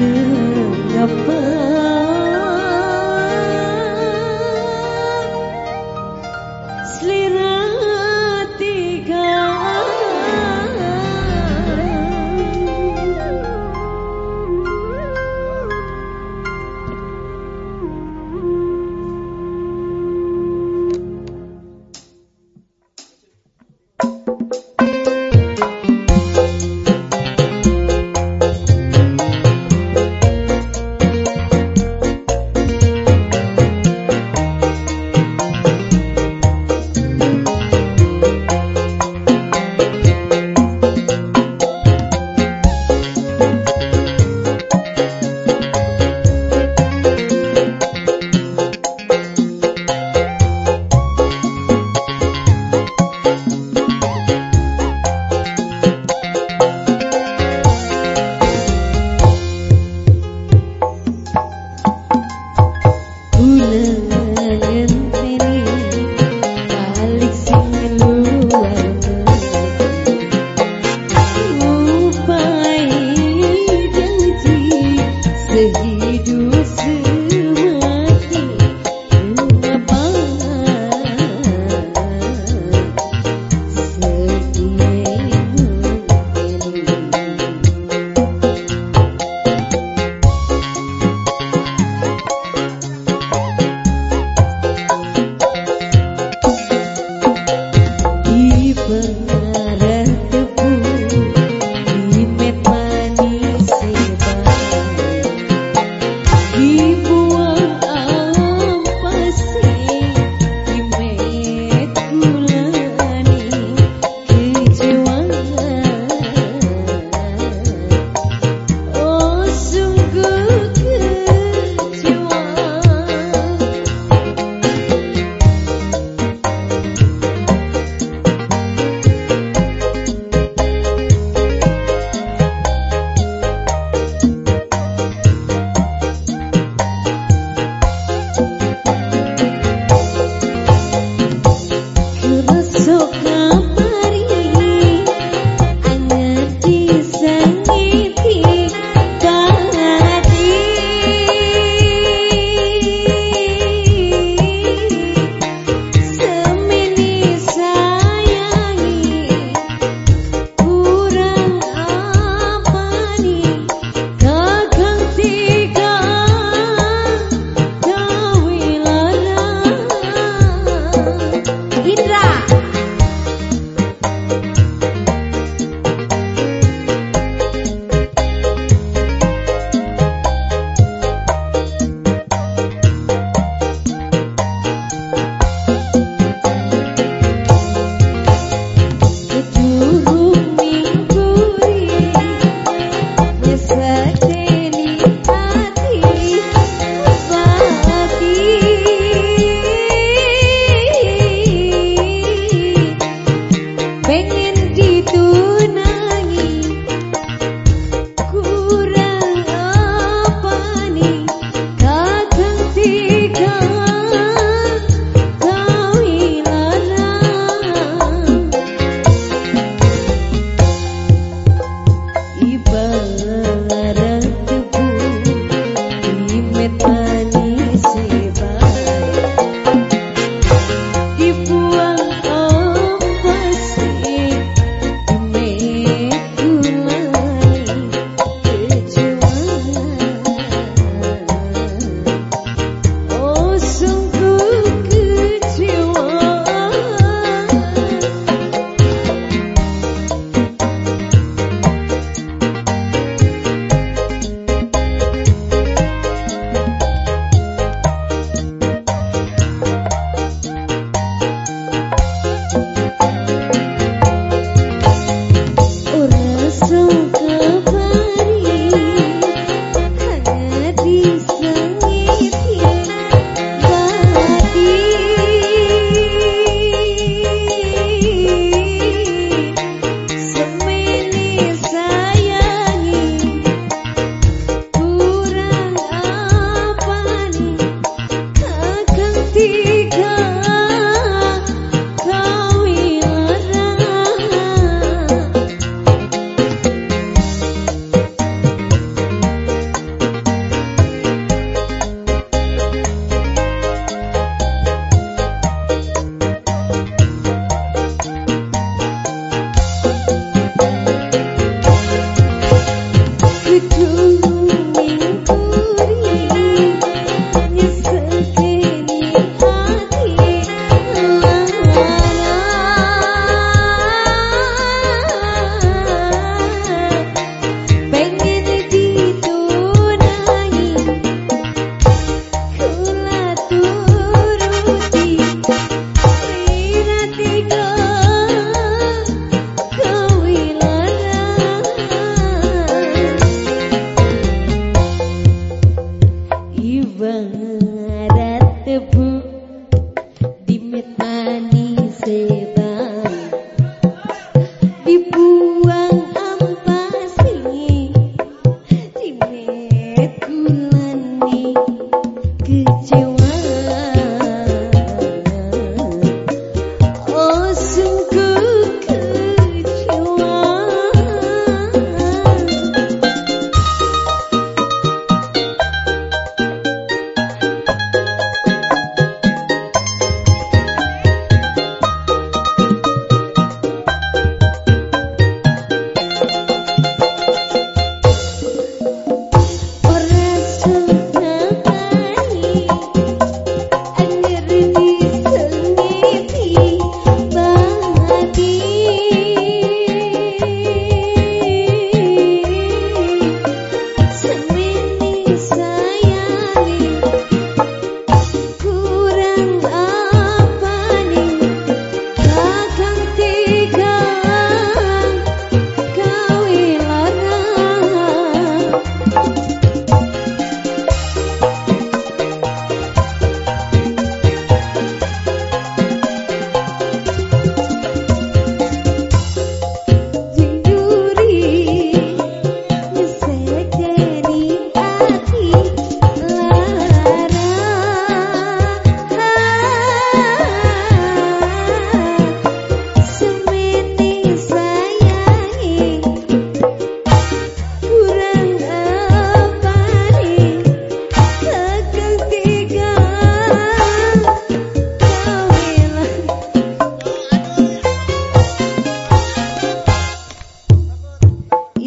nước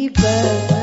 Happy.